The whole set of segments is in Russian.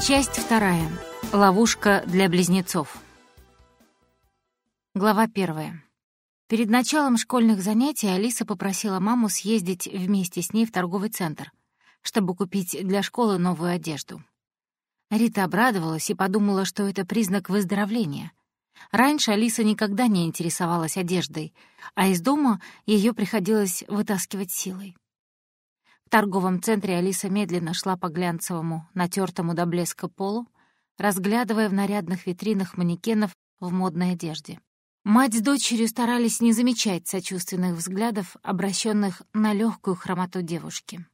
Часть вторая. Ловушка для близнецов. Глава первая. Перед началом школьных занятий Алиса попросила маму съездить вместе с ней в торговый центр, чтобы купить для школы новую одежду. Рита обрадовалась и подумала, что это признак выздоровления. Раньше Алиса никогда не интересовалась одеждой, а из дома ее приходилось вытаскивать силой. В торговом центре Алиса медленно шла по глянцевому, натертому до блеска полу, разглядывая в нарядных витринах манекенов в модной одежде. Мать с дочерью старались не замечать сочувственных взглядов, обращенных на легкую хромоту девушки.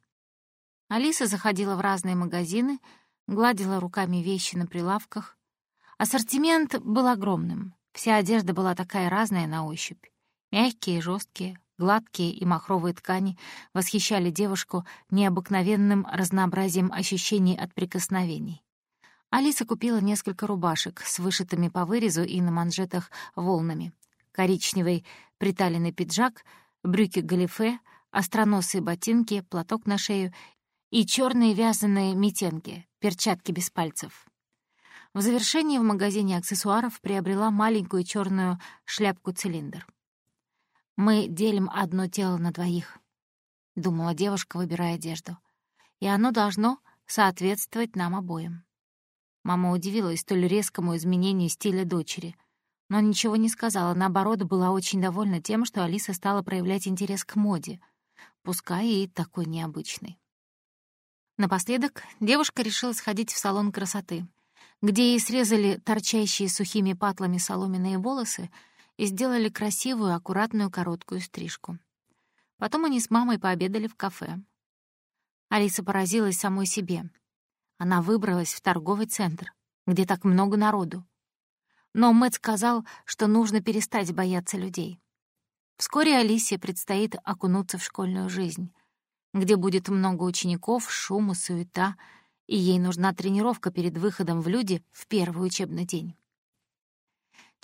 Алиса заходила в разные магазины, гладила руками вещи на прилавках. Ассортимент был огромным. Вся одежда была такая разная на ощупь. Мягкие, жесткие, Гладкие и махровые ткани восхищали девушку необыкновенным разнообразием ощущений от прикосновений. Алиса купила несколько рубашек с вышитыми по вырезу и на манжетах волнами. Коричневый приталенный пиджак, брюки-галифе, остроносые ботинки, платок на шею и черные вязаные митенки, перчатки без пальцев. В завершении в магазине аксессуаров приобрела маленькую черную шляпку-цилиндр. Мы делим одно тело на двоих», — думала девушка, выбирая одежду. «И оно должно соответствовать нам обоим». Мама удивилась столь резкому изменению стиля дочери, но ничего не сказала, наоборот, была очень довольна тем, что Алиса стала проявлять интерес к моде, пускай и такой необычный. Напоследок девушка решила сходить в салон красоты, где ей срезали торчащие сухими патлами соломенные волосы и сделали красивую, аккуратную, короткую стрижку. Потом они с мамой пообедали в кафе. Алиса поразилась самой себе. Она выбралась в торговый центр, где так много народу. Но Мэтт сказал, что нужно перестать бояться людей. Вскоре Алисе предстоит окунуться в школьную жизнь, где будет много учеников, шум и суета, и ей нужна тренировка перед выходом в люди в первый учебный день.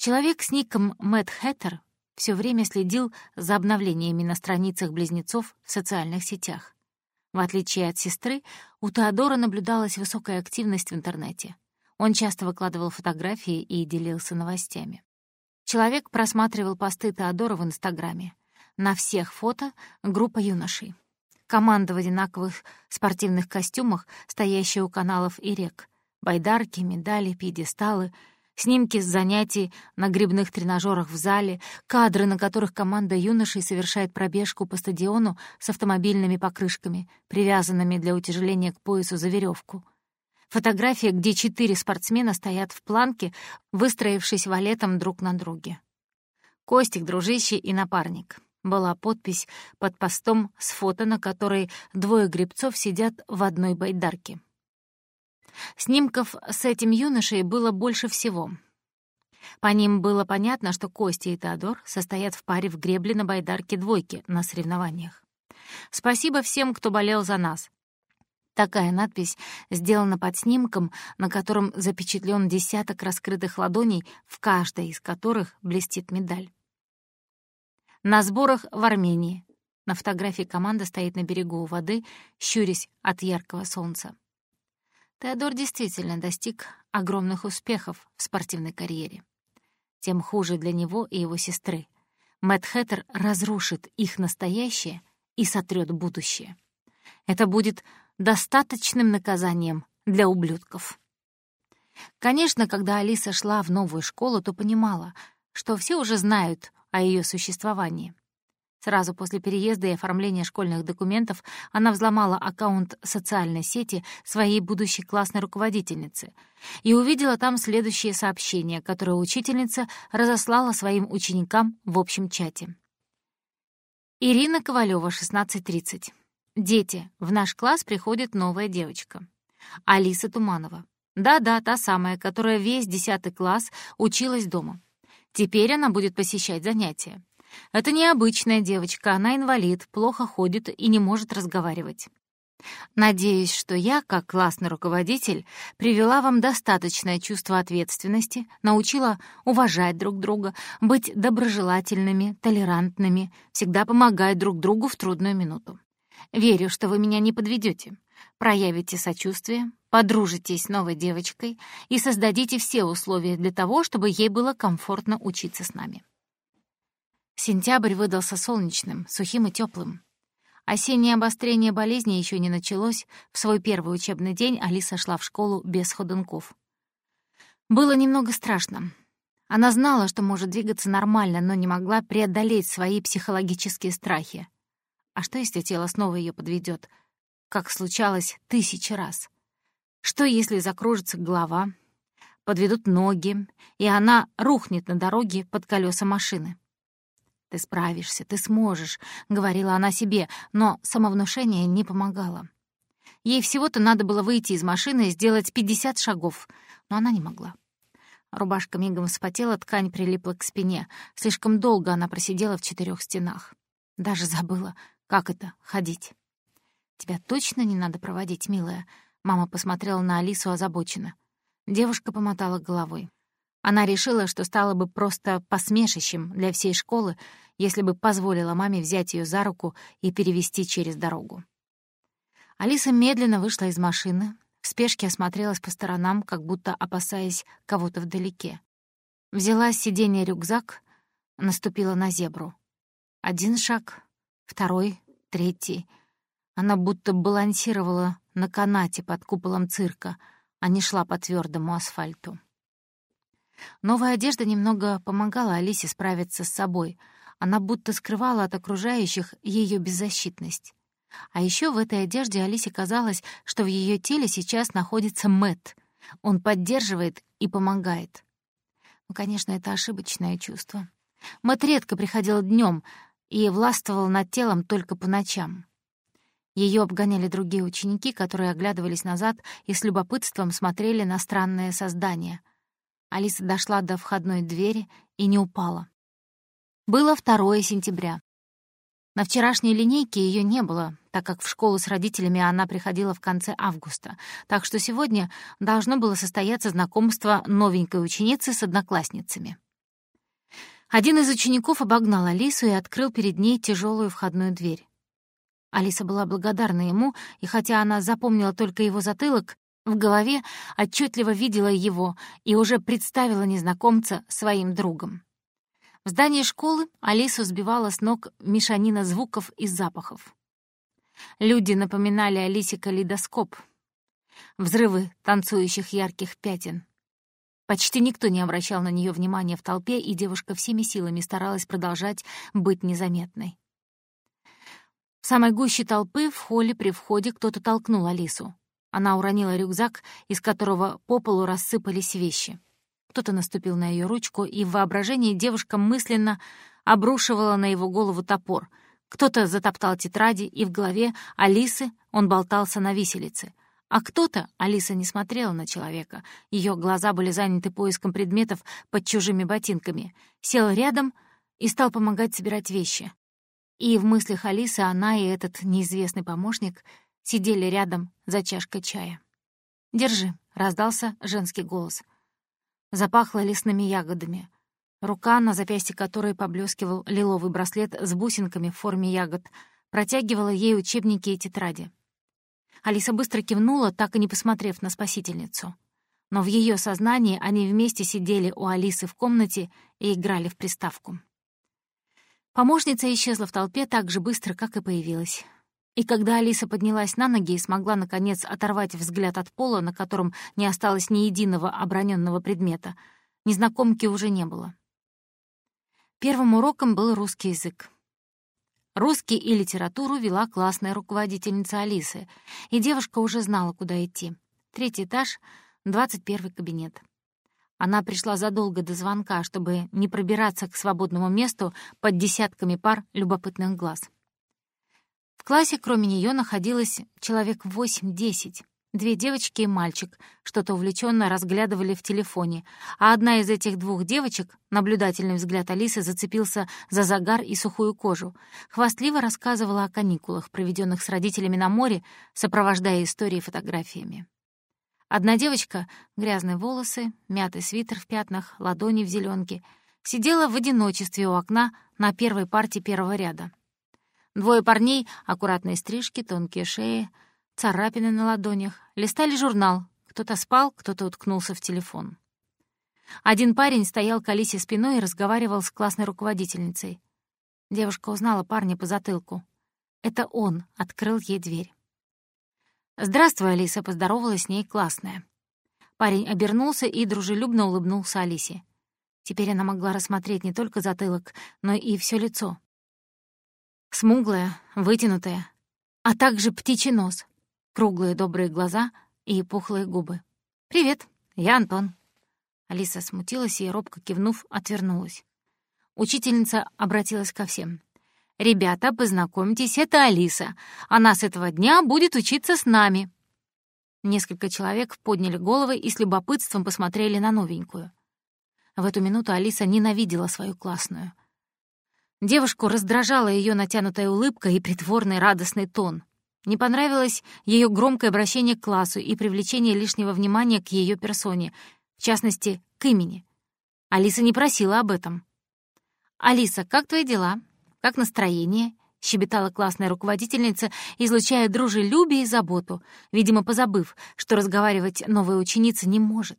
Человек с ником Мэтт Хэттер все время следил за обновлениями на страницах близнецов в социальных сетях. В отличие от сестры, у Теодора наблюдалась высокая активность в интернете. Он часто выкладывал фотографии и делился новостями. Человек просматривал посты Теодора в Инстаграме. На всех фото — группа юношей. Команда в одинаковых спортивных костюмах, стоящая у каналов и рек. Байдарки, медали, пьедесталы — Снимки с занятий на грибных тренажерах в зале, кадры, на которых команда юношей совершает пробежку по стадиону с автомобильными покрышками, привязанными для утяжеления к поясу за веревку. Фотография, где четыре спортсмена стоят в планке, выстроившись валетом друг на друге. Костик, дружище и напарник. Была подпись под постом с фото, на которой двое грибцов сидят в одной байдарке. Снимков с этим юношей было больше всего. По ним было понятно, что Костя и Теодор состоят в паре в гребле на байдарке двойки на соревнованиях. «Спасибо всем, кто болел за нас». Такая надпись сделана под снимком, на котором запечатлен десяток раскрытых ладоней, в каждой из которых блестит медаль. На сборах в Армении. На фотографии команда стоит на берегу воды, щурясь от яркого солнца. Теодор действительно достиг огромных успехов в спортивной карьере. Тем хуже для него и его сестры. Мэтт Хэттер разрушит их настоящее и сотрет будущее. Это будет достаточным наказанием для ублюдков. Конечно, когда Алиса шла в новую школу, то понимала, что все уже знают о ее существовании. Сразу после переезда и оформления школьных документов она взломала аккаунт социальной сети своей будущей классной руководительницы и увидела там следующее сообщение, которое учительница разослала своим ученикам в общем чате. Ирина Ковалева, 16.30. «Дети, в наш класс приходит новая девочка. Алиса Туманова. Да-да, та самая, которая весь 10 класс училась дома. Теперь она будет посещать занятия. Это необычная девочка, она инвалид, плохо ходит и не может разговаривать. Надеюсь, что я, как классный руководитель, привела вам достаточное чувство ответственности, научила уважать друг друга, быть доброжелательными, толерантными, всегда помогать друг другу в трудную минуту. Верю, что вы меня не подведете. Проявите сочувствие, подружитесь с новой девочкой и создадите все условия для того, чтобы ей было комфортно учиться с нами. Сентябрь выдался солнечным, сухим и теплым. Осеннее обострение болезни еще не началось. В свой первый учебный день Алиса шла в школу без ходунков. Было немного страшно. Она знала, что может двигаться нормально, но не могла преодолеть свои психологические страхи. А что, если тело снова ее подведет, как случалось тысячи раз? Что, если закружится голова, подведут ноги, и она рухнет на дороге под колеса машины? «Ты справишься, ты сможешь», — говорила она себе, но самовнушение не помогало. Ей всего-то надо было выйти из машины и сделать 50 шагов, но она не могла. Рубашка мигом вспотела, ткань прилипла к спине. Слишком долго она просидела в четырех стенах. Даже забыла, как это — ходить. «Тебя точно не надо проводить, милая?» Мама посмотрела на Алису озабоченно. Девушка помотала головой. Она решила, что стало бы просто посмешищем для всей школы, если бы позволила маме взять ее за руку и перевести через дорогу. Алиса медленно вышла из машины, в спешке осмотрелась по сторонам, как будто опасаясь кого-то вдалеке. Взяла с сиденья рюкзак, наступила на зебру. Один шаг, второй, третий. Она будто балансировала на канате под куполом цирка, а не шла по твердому асфальту. Новая одежда немного помогала Алисе справиться с собой. Она будто скрывала от окружающих ее беззащитность. А еще в этой одежде Алисе казалось, что в ее теле сейчас находится Мэт. Он поддерживает и помогает. Ну, конечно, это ошибочное чувство. Мэт редко приходил днем и властвовал над телом только по ночам. Ее обгоняли другие ученики, которые оглядывались назад и с любопытством смотрели на странное создание — Алиса дошла до входной двери и не упала. Было 2 сентября. На вчерашней линейке ее не было, так как в школу с родителями она приходила в конце августа, так что сегодня должно было состояться знакомство новенькой ученицы с одноклассницами. Один из учеников обогнал Алису и открыл перед ней тяжелую входную дверь. Алиса была благодарна ему, и хотя она запомнила только его затылок, в голове отчетливо видела его и уже представила незнакомца своим другом. В здании школы Алису сбивала с ног мешанина звуков и запахов. Люди напоминали Алисе калейдоскоп. Взрывы танцующих ярких пятен. Почти никто не обращал на нее внимания в толпе, и девушка всеми силами старалась продолжать быть незаметной. В самой гуще толпы в холле при входе кто-то толкнул Алису. Она уронила рюкзак, из которого по полу рассыпались вещи. Кто-то наступил на ее ручку, и в воображении девушка мысленно обрушивала на его голову топор. Кто-то затоптал тетради, и в голове Алисы он болтался на виселице. А кто-то, Алиса не смотрела на человека, ее глаза были заняты поиском предметов под чужими ботинками, сел рядом и стал помогать собирать вещи. И в мыслях Алисы она и этот неизвестный помощник сидели рядом за чашкой чая. «Держи», — раздался женский голос. Запахло лесными ягодами. Рука, на запястье которой поблескивал лиловый браслет с бусинками в форме ягод, протягивала ей учебники и тетради. Алиса быстро кивнула, так и не посмотрев на спасительницу. Но в ее сознании они вместе сидели у Алисы в комнате и играли в приставку. Помощница исчезла в толпе так же быстро, как и появилась. И когда Алиса поднялась на ноги и смогла, наконец, оторвать взгляд от пола, на котором не осталось ни единого оброненного предмета, незнакомки уже не было. Первым уроком был русский язык. Русский и литературу вела классная руководительница Алисы, и девушка уже знала, куда идти. Третий этаж, двадцать первый кабинет. Она пришла задолго до звонка, чтобы не пробираться к свободному месту под десятками пар любопытных глаз. В классе кроме нее находилось человек восемь-десять. Две девочки и мальчик что-то увлеченно разглядывали в телефоне, а одна из этих двух девочек, наблюдательный взгляд Алисы, зацепился за загар и сухую кожу, хвастливо рассказывала о каникулах, проведенных с родителями на море, сопровождая истории фотографиями. Одна девочка, грязные волосы, мятый свитер в пятнах, ладони в зеленке, сидела в одиночестве у окна на первой парте первого ряда. Двое парней, аккуратные стрижки, тонкие шеи, царапины на ладонях, листали журнал. Кто-то спал, кто-то уткнулся в телефон. Один парень стоял к Алисе спиной и разговаривал с классной руководительницей. Девушка узнала парня по затылку. Это он открыл ей дверь. «Здравствуй, Алиса», — поздоровалась с ней классная. Парень обернулся и дружелюбно улыбнулся Алисе. Теперь она могла рассмотреть не только затылок, но и все лицо. Смуглая, вытянутая, а также птичий нос, круглые добрые глаза и пухлые губы. «Привет, я Антон». Алиса смутилась и, робко кивнув, отвернулась. Учительница обратилась ко всем. «Ребята, познакомьтесь, это Алиса. Она с этого дня будет учиться с нами». Несколько человек подняли головы и с любопытством посмотрели на новенькую. В эту минуту Алиса ненавидела свою классную. Девушку раздражала ее натянутая улыбка и притворный радостный тон. Не понравилось ее громкое обращение к классу и привлечение лишнего внимания к ее персоне, в частности, к имени. Алиса не просила об этом. «Алиса, как твои дела? Как настроение?» — щебетала классная руководительница, излучая дружелюбие и заботу, видимо, позабыв, что разговаривать новая ученица не может.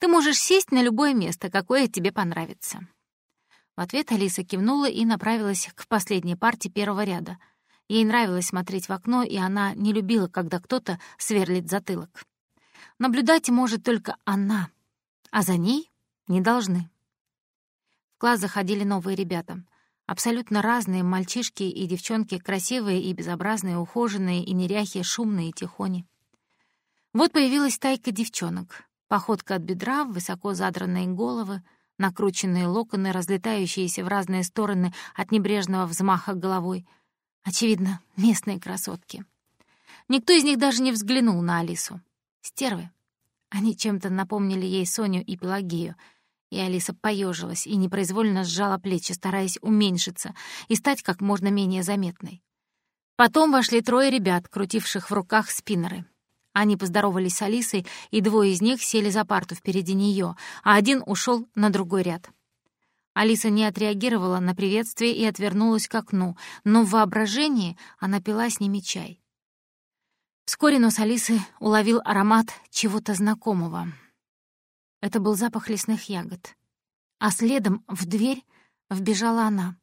«Ты можешь сесть на любое место, какое тебе понравится». В ответ Алиса кивнула и направилась к последней парте первого ряда. Ей нравилось смотреть в окно, и она не любила, когда кто-то сверлит затылок. Наблюдать может только она, а за ней не должны. В класс заходили новые ребята — Абсолютно разные мальчишки и девчонки, красивые и безобразные, ухоженные и неряхи, шумные и тихони. Вот появилась тайка девчонок. Походка от бедра, высоко задранные головы, накрученные локоны, разлетающиеся в разные стороны от небрежного взмаха головой. Очевидно, местные красотки. Никто из них даже не взглянул на Алису. Стервы. Они чем-то напомнили ей Соню и Пелагею — и Алиса поежилась и непроизвольно сжала плечи, стараясь уменьшиться и стать как можно менее заметной. Потом вошли трое ребят, крутивших в руках спиннеры. Они поздоровались с Алисой, и двое из них сели за парту впереди нее, а один ушел на другой ряд. Алиса не отреагировала на приветствие и отвернулась к окну, но в воображении она пила с ними чай. Вскоре нос Алисы уловил аромат чего-то знакомого — это был запах лесных ягод. А следом в дверь вбежала она.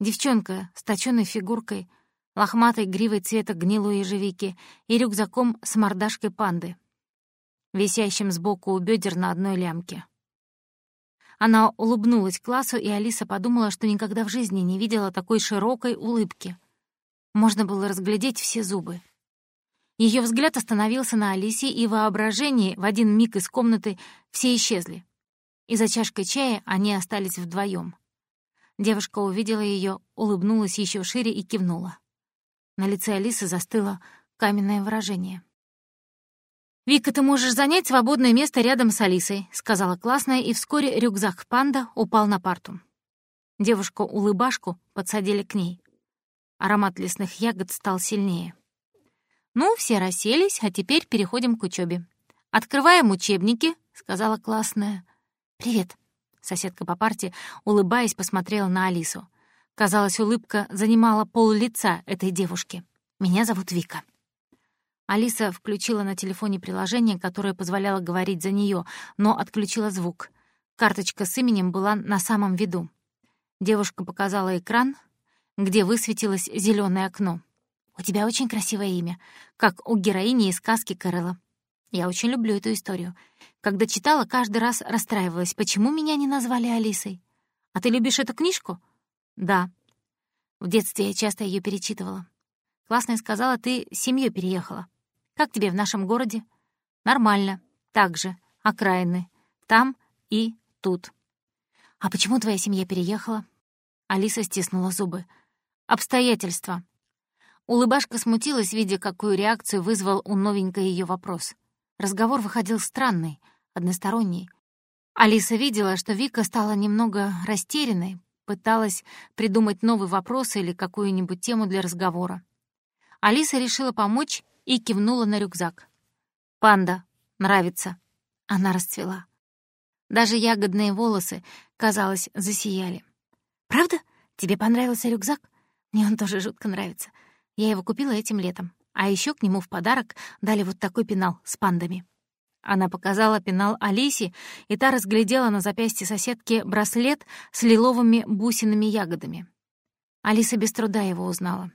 Девчонка с точёной фигуркой, лохматой гривой цвета гнилой ежевики и рюкзаком с мордашкой панды, висящим сбоку у бедер на одной лямке. Она улыбнулась классу, и Алиса подумала, что никогда в жизни не видела такой широкой улыбки. Можно было разглядеть все зубы. Ее взгляд остановился на Алисе, и воображение в один миг из комнаты все исчезли. И за чашкой чая они остались вдвоем. Девушка увидела ее, улыбнулась еще шире и кивнула. На лице Алисы застыло каменное выражение. «Вика, ты можешь занять свободное место рядом с Алисой», — сказала классная, и вскоре рюкзак панда упал на парту. Девушку-улыбашку подсадили к ней. Аромат лесных ягод стал сильнее. «Ну, все расселись, а теперь переходим к учебе. «Открываем учебники», — сказала классная. «Привет», — соседка по парте, улыбаясь, посмотрела на Алису. Казалось, улыбка занимала пол лица этой девушки. «Меня зовут Вика». Алиса включила на телефоне приложение, которое позволяло говорить за нее, но отключила звук. Карточка с именем была на самом виду. Девушка показала экран, где высветилось зеленое окно. «У тебя очень красивое имя, как у героини из сказки Кэрола. Я очень люблю эту историю. Когда читала, каждый раз расстраивалась, почему меня не назвали Алисой. А ты любишь эту книжку? Да. В детстве я часто ее перечитывала. Классная сказала, ты с семьей переехала. Как тебе в нашем городе? Нормально. Так же. Окраины. Там и тут. А почему твоя семья переехала? Алиса стиснула зубы. Обстоятельства. Улыбашка смутилась, видя, какую реакцию вызвал у новенькой ее вопрос. Разговор выходил странный, односторонний. Алиса видела, что Вика стала немного растерянной, пыталась придумать новый вопрос или какую-нибудь тему для разговора. Алиса решила помочь и кивнула на рюкзак. «Панда. Нравится». Она расцвела. Даже ягодные волосы, казалось, засияли. «Правда? Тебе понравился рюкзак? Мне он тоже жутко нравится. Я его купила этим летом. А еще к нему в подарок дали вот такой пенал с пандами. Она показала пенал Алисе, и та разглядела на запястье соседки браслет с лиловыми бусинами-ягодами. Алиса без труда его узнала.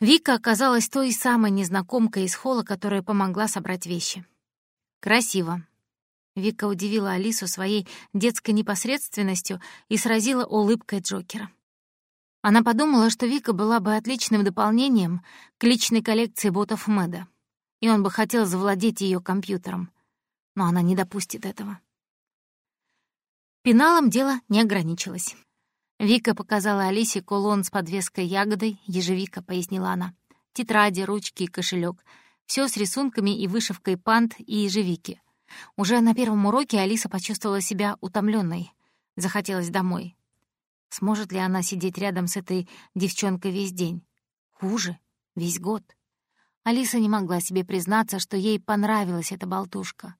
Вика оказалась той самой незнакомкой из холла, которая помогла собрать вещи. «Красиво». Вика удивила Алису своей детской непосредственностью и сразила улыбкой Джокера. Она подумала, что Вика была бы отличным дополнением к личной коллекции ботов Мэда, и он бы хотел завладеть ее компьютером, но она не допустит этого. Пеналом дело не ограничилось. Вика показала Алисе кулон с подвеской ягодой, ежевика, пояснила она. Тетради, ручки и кошелек. Все с рисунками и вышивкой пант и ежевики. Уже на первом уроке Алиса почувствовала себя утомленной. Захотелось домой. Сможет ли она сидеть рядом с этой девчонкой весь день? Хуже, весь год. Алиса не могла себе признаться, что ей понравилась эта болтушка.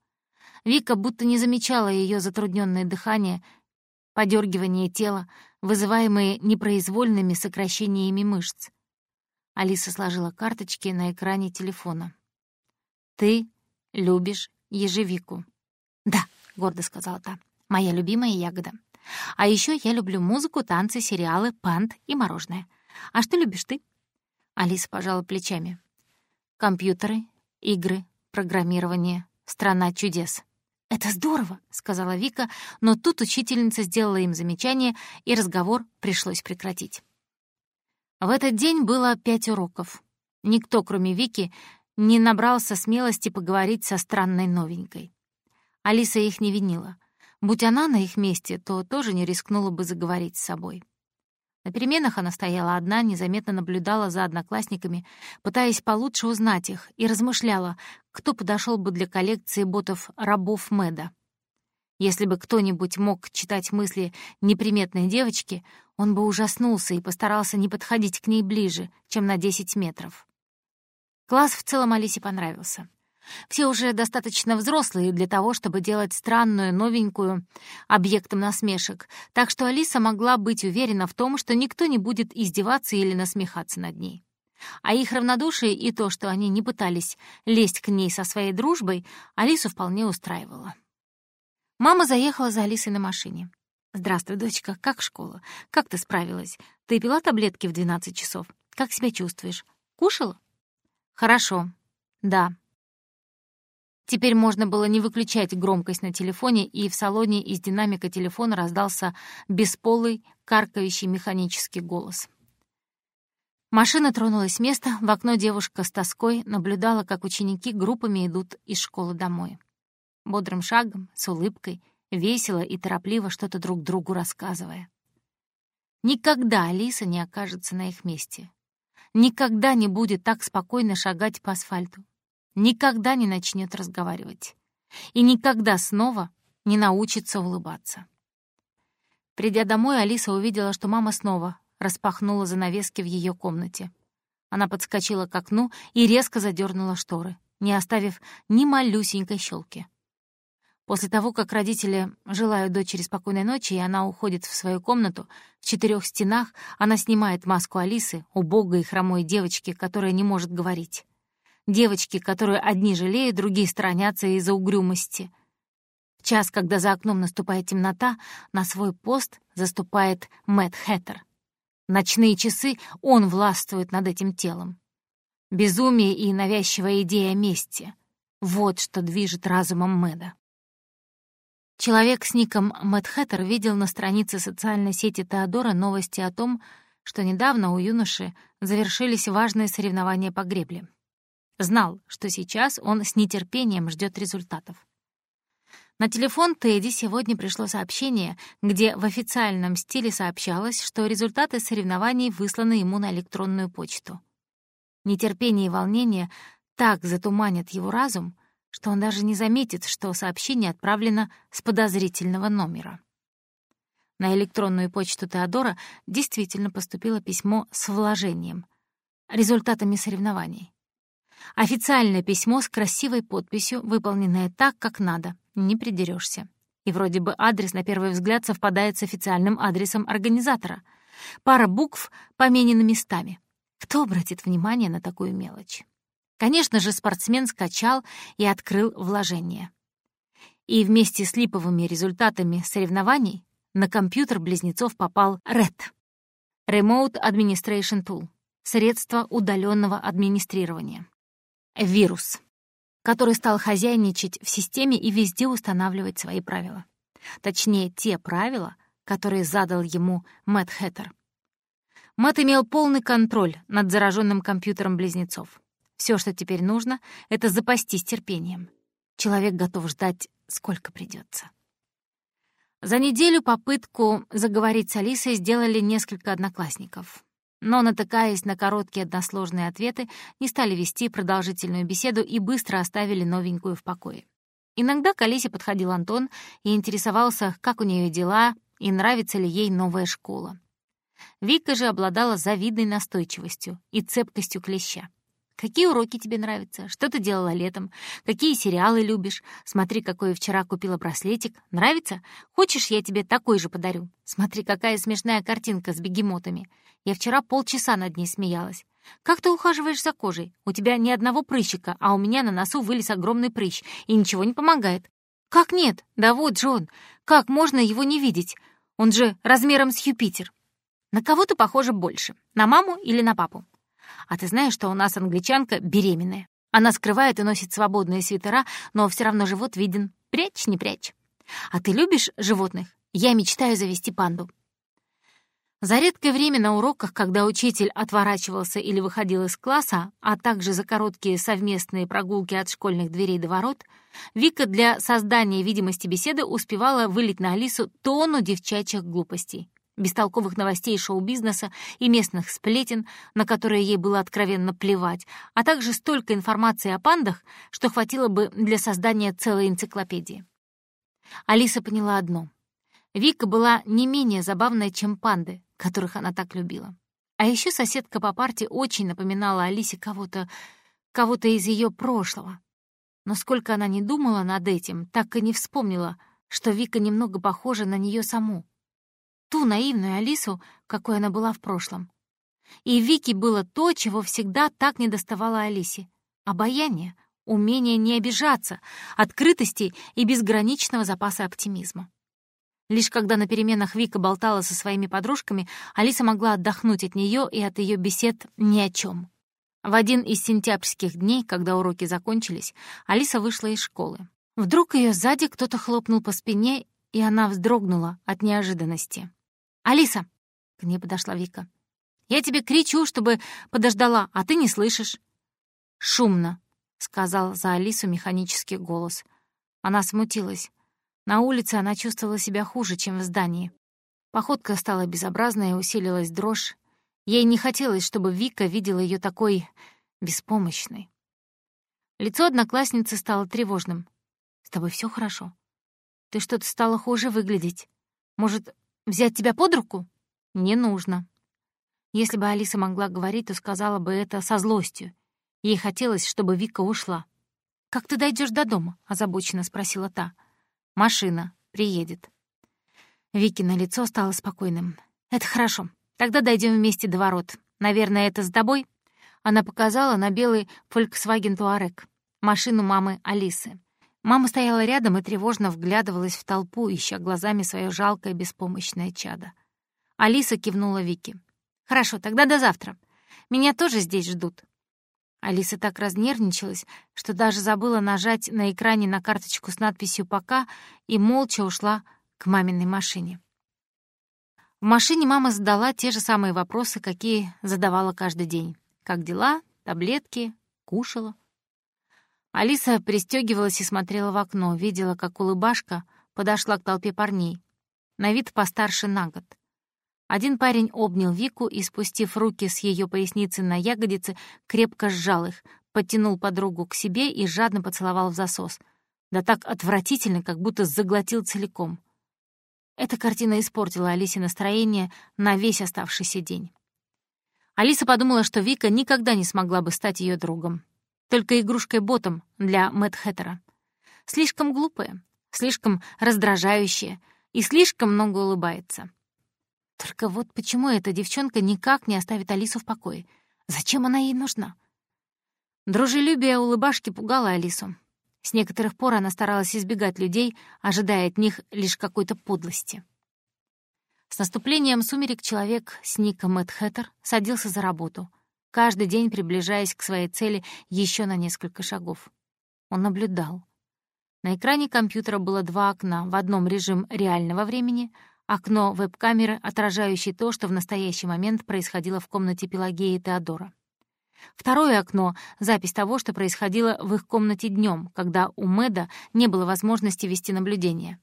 Вика будто не замечала ее затрудненное дыхание, подергивание тела, вызываемые непроизвольными сокращениями мышц. Алиса сложила карточки на экране телефона. «Ты любишь ежевику». «Да», — гордо сказала та, — «моя любимая ягода. А еще я люблю музыку, танцы, сериалы, пант и мороженое. А что любишь ты?» Алиса пожала плечами. «Компьютеры, игры, программирование, страна чудес». «Это здорово», — сказала Вика, но тут учительница сделала им замечание, и разговор пришлось прекратить. В этот день было пять уроков. Никто, кроме Вики, не набрался смелости поговорить со странной новенькой. Алиса их не винила. Будь она на их месте, то тоже не рискнула бы заговорить с собой. На переменах она стояла одна, незаметно наблюдала за одноклассниками, пытаясь получше узнать их, и размышляла, кто подошел бы для коллекции ботов рабов Мэда. Если бы кто-нибудь мог читать мысли неприметной девочки, он бы ужаснулся и постарался не подходить к ней ближе, чем на 10 метров. Класс в целом Алисе понравился. Все уже достаточно взрослые для того, чтобы делать странную, новенькую объектом насмешек, так что Алиса могла быть уверена в том, что никто не будет издеваться или насмехаться над ней. А их равнодушие и то, что они не пытались лезть к ней со своей дружбой, Алису вполне устраивало. Мама заехала за Алисой на машине. «Здравствуй, дочка, как школа? Как ты справилась? Ты пила таблетки в 12 часов? Как себя чувствуешь? Кушала?» «Хорошо. Да», Теперь можно было не выключать громкость на телефоне, и в салоне из динамика телефона раздался бесполый, каркающий механический голос. Машина тронулась с места, в окно девушка с тоской наблюдала, как ученики группами идут из школы домой. Бодрым шагом, с улыбкой, весело и торопливо что-то друг другу рассказывая. Никогда Алиса не окажется на их месте. Никогда не будет так спокойно шагать по асфальту никогда не начнет разговаривать и никогда снова не научится улыбаться. Придя домой, Алиса увидела, что мама снова распахнула занавески в ее комнате. Она подскочила к окну и резко задернула шторы, не оставив ни малюсенькой щелки. После того, как родители желают дочери спокойной ночи, и она уходит в свою комнату, в четырех стенах она снимает маску Алисы, убогой и хромой девочки, которая не может говорить девочки, которые одни жалеют, другие сторонятся из-за угрюмости. В час, когда за окном наступает темнота, на свой пост заступает Мэтт Хэттер. Ночные часы он властвует над этим телом. Безумие и навязчивая идея мести — вот что движет разумом Мэда. Человек с ником Мэтт Хэттер видел на странице социальной сети Теодора новости о том, что недавно у юноши завершились важные соревнования по гребле. Знал, что сейчас он с нетерпением ждет результатов. На телефон Тедди сегодня пришло сообщение, где в официальном стиле сообщалось, что результаты соревнований высланы ему на электронную почту. Нетерпение и волнение так затуманят его разум, что он даже не заметит, что сообщение отправлено с подозрительного номера. На электронную почту Теодора действительно поступило письмо с вложением, результатами соревнований. Официальное письмо с красивой подписью, выполненное так, как надо, не придерешься. И вроде бы адрес на первый взгляд совпадает с официальным адресом организатора. Пара букв поменены местами. Кто обратит внимание на такую мелочь? Конечно же, спортсмен скачал и открыл вложение. И вместе с липовыми результатами соревнований на компьютер близнецов попал RED — Remote Administration Tool — средство удаленного администрирования. Вирус, который стал хозяйничать в системе и везде устанавливать свои правила. Точнее, те правила, которые задал ему Мэтт Хэттер. Мэтт имел полный контроль над зараженным компьютером близнецов. Все, что теперь нужно, — это запастись терпением. Человек готов ждать, сколько придется. За неделю попытку заговорить с Алисой сделали несколько одноклассников. Но, натыкаясь на короткие односложные ответы, не стали вести продолжительную беседу и быстро оставили новенькую в покое. Иногда к Алисе подходил Антон и интересовался, как у нее дела и нравится ли ей новая школа. Вика же обладала завидной настойчивостью и цепкостью клеща. Какие уроки тебе нравятся? Что ты делала летом? Какие сериалы любишь? Смотри, какой я вчера купила браслетик. Нравится? Хочешь, я тебе такой же подарю? Смотри, какая смешная картинка с бегемотами. Я вчера полчаса над ней смеялась. Как ты ухаживаешь за кожей? У тебя ни одного прыщика, а у меня на носу вылез огромный прыщ, и ничего не помогает. Как нет? Да вот же он. Как можно его не видеть? Он же размером с Юпитер. На кого ты похожа больше? На маму или на папу? А ты знаешь, что у нас англичанка беременная? Она скрывает и носит свободные свитера, но все равно живот виден. Прячь, не прячь. А ты любишь животных? Я мечтаю завести панду. За редкое время на уроках, когда учитель отворачивался или выходил из класса, а также за короткие совместные прогулки от школьных дверей до ворот, Вика для создания видимости беседы успевала вылить на Алису тонну девчачьих глупостей бестолковых новостей шоу-бизнеса и местных сплетен, на которые ей было откровенно плевать, а также столько информации о пандах, что хватило бы для создания целой энциклопедии. Алиса поняла одно. Вика была не менее забавная, чем панды, которых она так любила. А еще соседка по парте очень напоминала Алисе кого-то, кого-то из ее прошлого. Но сколько она не думала над этим, так и не вспомнила, что Вика немного похожа на нее саму ту наивную Алису, какой она была в прошлом. И в Вике было то, чего всегда так недоставало Алисе — обаяние, умение не обижаться, открытости и безграничного запаса оптимизма. Лишь когда на переменах Вика болтала со своими подружками, Алиса могла отдохнуть от нее и от ее бесед ни о чем. В один из сентябрьских дней, когда уроки закончились, Алиса вышла из школы. Вдруг ее сзади кто-то хлопнул по спине, и она вздрогнула от неожиданности. «Алиса!» — к ней подошла Вика. «Я тебе кричу, чтобы подождала, а ты не слышишь». «Шумно», — сказал за Алису механический голос. Она смутилась. На улице она чувствовала себя хуже, чем в здании. Походка стала безобразной усилилась дрожь. Ей не хотелось, чтобы Вика видела ее такой беспомощной. Лицо одноклассницы стало тревожным. «С тобой все хорошо? Ты что-то стала хуже выглядеть. Может, Взять тебя под руку? Не нужно. Если бы Алиса могла говорить, то сказала бы это со злостью. Ей хотелось, чтобы Вика ушла. «Как ты дойдешь до дома?» — озабоченно спросила та. «Машина. Приедет». Вики на лицо стало спокойным. «Это хорошо. Тогда дойдем вместе до ворот. Наверное, это с тобой?» Она показала на белый Volkswagen Touareg, машину мамы Алисы. Мама стояла рядом и тревожно вглядывалась в толпу, ища глазами свое жалкое беспомощное чадо. Алиса кивнула Вике. «Хорошо, тогда до завтра. Меня тоже здесь ждут». Алиса так разнервничалась, что даже забыла нажать на экране на карточку с надписью «Пока» и молча ушла к маминой машине. В машине мама задала те же самые вопросы, какие задавала каждый день. Как дела? Таблетки? Кушала? Алиса пристегивалась и смотрела в окно, видела, как улыбашка подошла к толпе парней. На вид постарше на год. Один парень обнял Вику и, спустив руки с ее поясницы на ягодицы, крепко сжал их, подтянул подругу к себе и жадно поцеловал в засос. Да так отвратительно, как будто заглотил целиком. Эта картина испортила Алисе настроение на весь оставшийся день. Алиса подумала, что Вика никогда не смогла бы стать ее другом только игрушкой-ботом для Мэтт Хэттера. Слишком глупая, слишком раздражающая и слишком много улыбается. Только вот почему эта девчонка никак не оставит Алису в покое? Зачем она ей нужна? Дружелюбие улыбашки пугало Алису. С некоторых пор она старалась избегать людей, ожидая от них лишь какой-то подлости. С наступлением сумерек человек с ником Мэтт Хэттер садился за работу, каждый день приближаясь к своей цели еще на несколько шагов. Он наблюдал. На экране компьютера было два окна. В одном режим реального времени, окно веб-камеры, отражающее то, что в настоящий момент происходило в комнате Пелагеи и Теодора. Второе окно — запись того, что происходило в их комнате днем, когда у Мэда не было возможности вести наблюдение.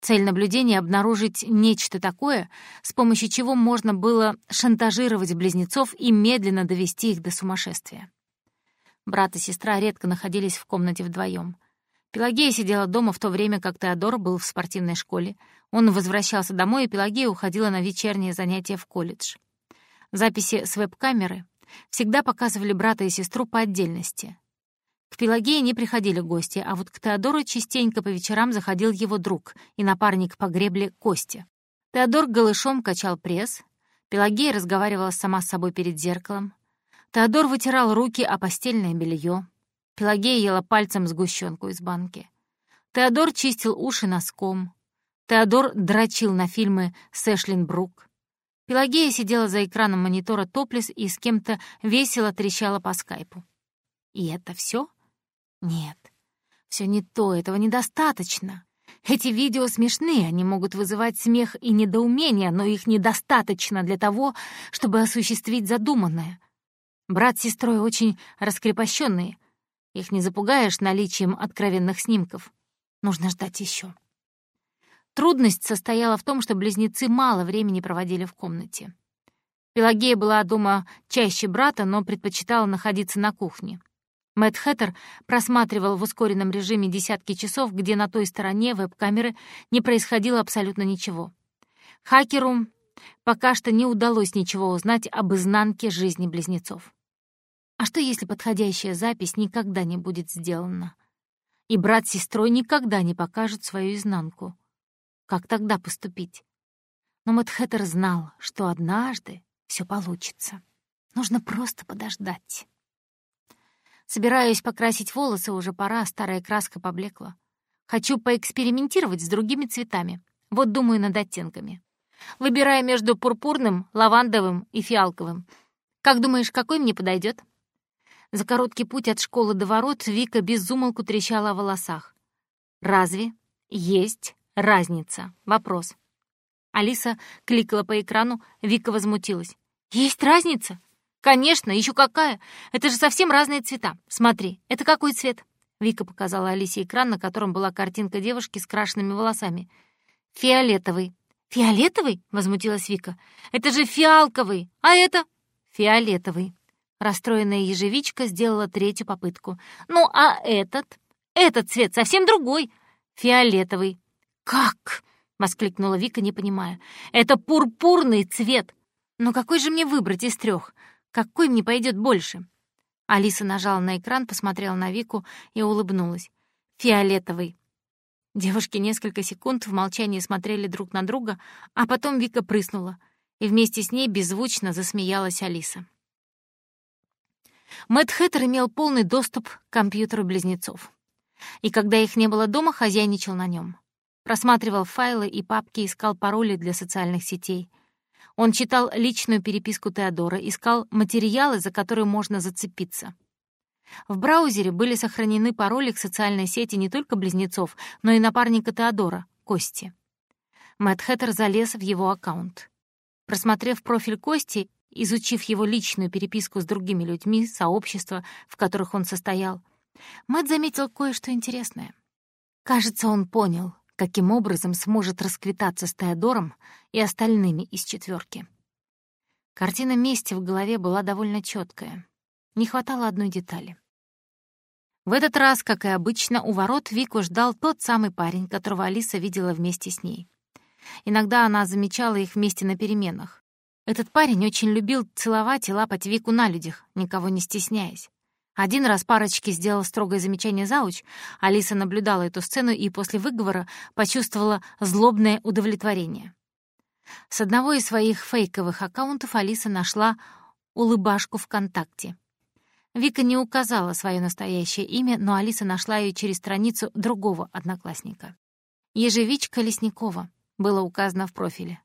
Цель наблюдения — обнаружить нечто такое, с помощью чего можно было шантажировать близнецов и медленно довести их до сумасшествия. Брат и сестра редко находились в комнате вдвоем. Пелагея сидела дома в то время, как Теодор был в спортивной школе. Он возвращался домой, и Пелагея уходила на вечерние занятия в колледж. Записи с веб-камеры всегда показывали брата и сестру по отдельности. К Пелагее не приходили гости, а вот к Теодору частенько по вечерам заходил его друг и напарник по гребле Кости. Теодор голышом качал пресс, Пелагея разговаривала сама с собой перед зеркалом, Теодор вытирал руки о постельное белье, Пелагея ела пальцем сгущенку из банки. Теодор чистил уши носком. Теодор дрочил на фильмы с Брук. Пелагея сидела за экраном монитора топлес и с кем-то весело трещала по скайпу. И это все? Нет, все не то, этого недостаточно. Эти видео смешные, они могут вызывать смех и недоумение, но их недостаточно для того, чтобы осуществить задуманное. Брат с сестрой очень раскрепощенные. Их не запугаешь наличием откровенных снимков. Нужно ждать еще. Трудность состояла в том, что близнецы мало времени проводили в комнате. Пелагея была дома чаще брата, но предпочитала находиться на кухне. Мэтт Хэттер просматривал в ускоренном режиме десятки часов, где на той стороне веб-камеры не происходило абсолютно ничего. Хакеру пока что не удалось ничего узнать об изнанке жизни близнецов. А что, если подходящая запись никогда не будет сделана? И брат с сестрой никогда не покажут свою изнанку. Как тогда поступить? Но Мэтт Хэттер знал, что однажды все получится. Нужно просто подождать. Собираюсь покрасить волосы, уже пора, старая краска поблекла. Хочу поэкспериментировать с другими цветами. Вот думаю над оттенками. Выбираю между пурпурным, лавандовым и фиалковым. Как думаешь, какой мне подойдет? За короткий путь от школы до ворот Вика безумолку трещала о волосах. Разве есть разница? Вопрос. Алиса кликала по экрану, Вика возмутилась. «Есть разница? «Конечно, еще какая! Это же совсем разные цвета. Смотри, это какой цвет?» Вика показала Алисе экран, на котором была картинка девушки с крашенными волосами. «Фиолетовый». «Фиолетовый?» — возмутилась Вика. «Это же фиалковый, а это...» «Фиолетовый». Расстроенная ежевичка сделала третью попытку. «Ну, а этот? Этот цвет совсем другой. Фиолетовый». «Как?» — воскликнула Вика, не понимая. «Это пурпурный цвет. Но какой же мне выбрать из трех? Какой мне пойдет больше?» Алиса нажала на экран, посмотрела на Вику и улыбнулась. «Фиолетовый». Девушки несколько секунд в молчании смотрели друг на друга, а потом Вика прыснула, и вместе с ней беззвучно засмеялась Алиса. Мэтт Хэттер имел полный доступ к компьютеру близнецов. И когда их не было дома, хозяйничал на нем. Просматривал файлы и папки, искал пароли для социальных сетей — он читал личную переписку Теодора, искал материалы, за которые можно зацепиться. В браузере были сохранены пароли к социальной сети не только близнецов, но и напарника Теодора, Кости. Мэтт Хэттер залез в его аккаунт. Просмотрев профиль Кости, изучив его личную переписку с другими людьми, сообщества, в которых он состоял, Мэтт заметил кое-что интересное. Кажется, он понял, каким образом сможет расквитаться с Теодором и остальными из четверки. Картина мести в голове была довольно четкая. Не хватало одной детали. В этот раз, как и обычно, у ворот Вику ждал тот самый парень, которого Алиса видела вместе с ней. Иногда она замечала их вместе на переменах. Этот парень очень любил целовать и лапать Вику на людях, никого не стесняясь. Один раз парочке сделал строгое замечание зауч, Алиса наблюдала эту сцену и после выговора почувствовала злобное удовлетворение. С одного из своих фейковых аккаунтов Алиса нашла улыбашку ВКонтакте. Вика не указала свое настоящее имя, но Алиса нашла ее через страницу другого одноклассника. «Ежевичка Лесникова» было указано в профиле.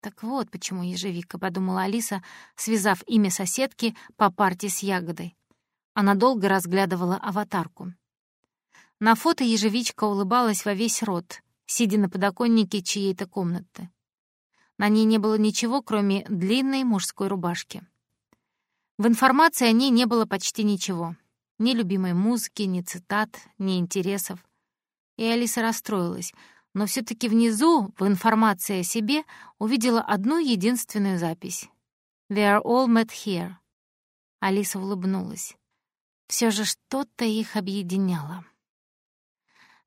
«Так вот почему ежевика», — подумала Алиса, связав имя соседки по парте с ягодой. Она долго разглядывала аватарку. На фото ежевичка улыбалась во весь рот, сидя на подоконнике чьей-то комнаты. На ней не было ничего, кроме длинной мужской рубашки. В информации о ней не было почти ничего. Ни любимой музыки, ни цитат, ни интересов. И Алиса расстроилась, но все таки внизу, в информации о себе, увидела одну единственную запись. «We are all met here». Алиса улыбнулась. Все же что-то их объединяло.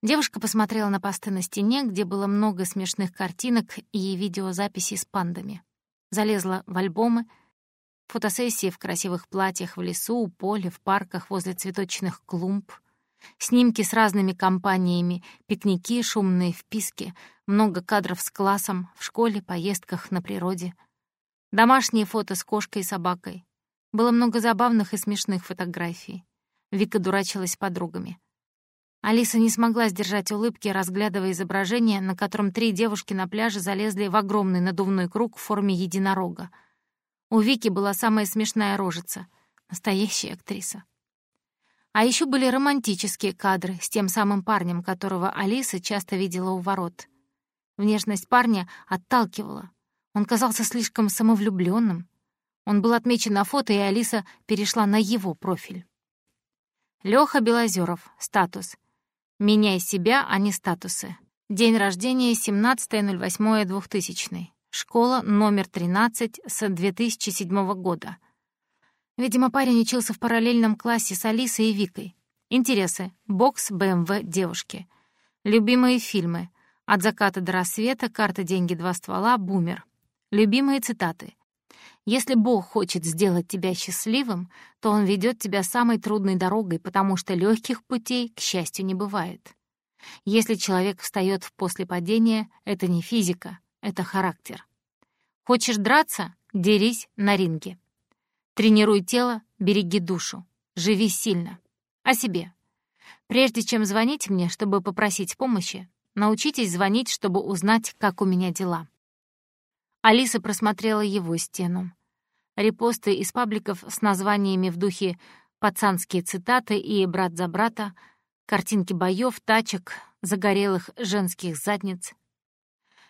Девушка посмотрела на посты на стене, где было много смешных картинок и видеозаписей с пандами. Залезла в альбомы, фотосессии в красивых платьях в лесу, у поле, в парках возле цветочных клумб, снимки с разными компаниями, пикники, шумные вписки, много кадров с классом, в школе, поездках на природе. Домашние фото с кошкой и собакой. Было много забавных и смешных фотографий. Вика дурачилась подругами. Алиса не смогла сдержать улыбки, разглядывая изображение, на котором три девушки на пляже залезли в огромный надувной круг в форме единорога. У Вики была самая смешная рожица. Настоящая актриса. А еще были романтические кадры с тем самым парнем, которого Алиса часто видела у ворот. Внешность парня отталкивала. Он казался слишком самовлюбленным. Он был отмечен на фото, и Алиса перешла на его профиль. Лёха Белозеров. Статус. Меняй себя, а не статусы. День рождения 17.08.2000. Школа номер 13 с 2007 года. Видимо, парень учился в параллельном классе с Алисой и Викой. Интересы. Бокс, БМВ, девушки. Любимые фильмы. От заката до рассвета, карта, деньги, два ствола, бумер. Любимые цитаты. Если Бог хочет сделать тебя счастливым, то Он ведет тебя самой трудной дорогой, потому что легких путей, к счастью, не бывает. Если человек встает после падения, это не физика, это характер. Хочешь драться — дерись на ринге. Тренируй тело, береги душу, живи сильно. О себе. Прежде чем звонить мне, чтобы попросить помощи, научитесь звонить, чтобы узнать, как у меня дела. Алиса просмотрела его стену. Репосты из пабликов с названиями в духе «Пацанские цитаты» и «Брат за брата», картинки боев, тачек, загорелых женских задниц.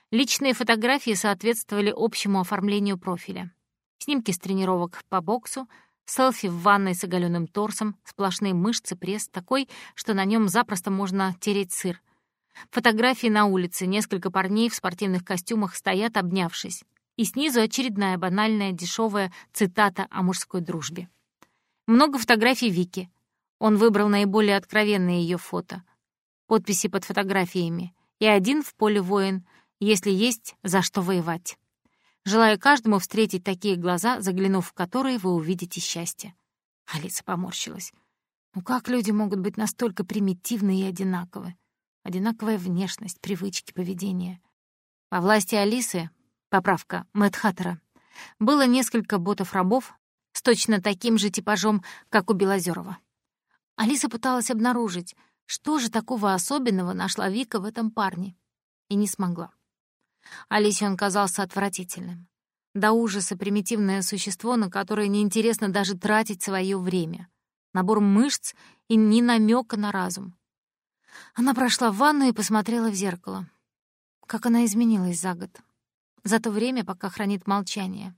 Личные фотографии соответствовали общему оформлению профиля. Снимки с тренировок по боксу, селфи в ванной с оголенным торсом, сплошные мышцы, пресс такой, что на нем запросто можно тереть сыр — Фотографии на улице, несколько парней в спортивных костюмах стоят, обнявшись. И снизу очередная банальная, дешевая цитата о мужской дружбе. Много фотографий Вики. Он выбрал наиболее откровенные ее фото. Подписи под фотографиями. И один в поле воин, если есть за что воевать. Желаю каждому встретить такие глаза, заглянув в которые вы увидите счастье. Алиса поморщилась. Ну как люди могут быть настолько примитивны и одинаковы? Одинаковая внешность, привычки, поведение. По власти Алисы, поправка Мэтт Хаттера, было несколько ботов-рабов с точно таким же типажом, как у Белозерова. Алиса пыталась обнаружить, что же такого особенного нашла Вика в этом парне, и не смогла. Алисе он казался отвратительным. До ужаса примитивное существо, на которое неинтересно даже тратить свое время. Набор мышц и ни намека на разум. Она прошла в ванну и посмотрела в зеркало. Как она изменилась за год. За то время, пока хранит молчание.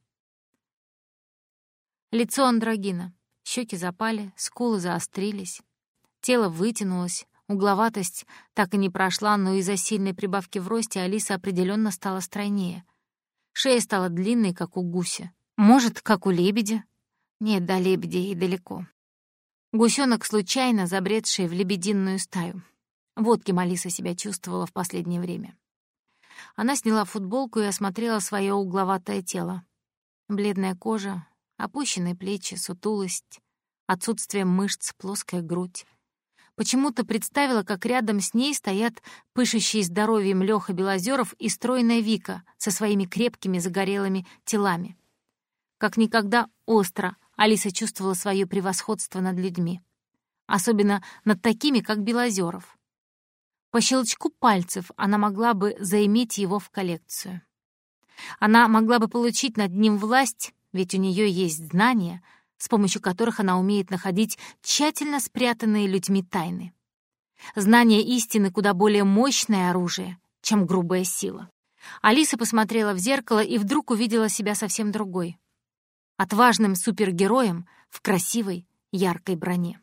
Лицо андрогина. Щеки запали, скулы заострились. Тело вытянулось, угловатость так и не прошла, но из-за сильной прибавки в росте Алиса определенно стала стройнее. Шея стала длинной, как у гуся. Может, как у лебедя? Нет, до лебедя и далеко. Гусёнок, случайно забредший в лебединую стаю. Вот кем Алиса себя чувствовала в последнее время. Она сняла футболку и осмотрела свое угловатое тело. Бледная кожа, опущенные плечи, сутулость, отсутствие мышц, плоская грудь. Почему-то представила, как рядом с ней стоят пышущие здоровьем Лёха Белозеров и стройная Вика со своими крепкими загорелыми телами. Как никогда остро Алиса чувствовала свое превосходство над людьми. Особенно над такими, как Белозеров. По щелчку пальцев она могла бы заиметь его в коллекцию. Она могла бы получить над ним власть, ведь у нее есть знания — с помощью которых она умеет находить тщательно спрятанные людьми тайны. Знание истины куда более мощное оружие, чем грубая сила. Алиса посмотрела в зеркало и вдруг увидела себя совсем другой. Отважным супергероем в красивой, яркой броне.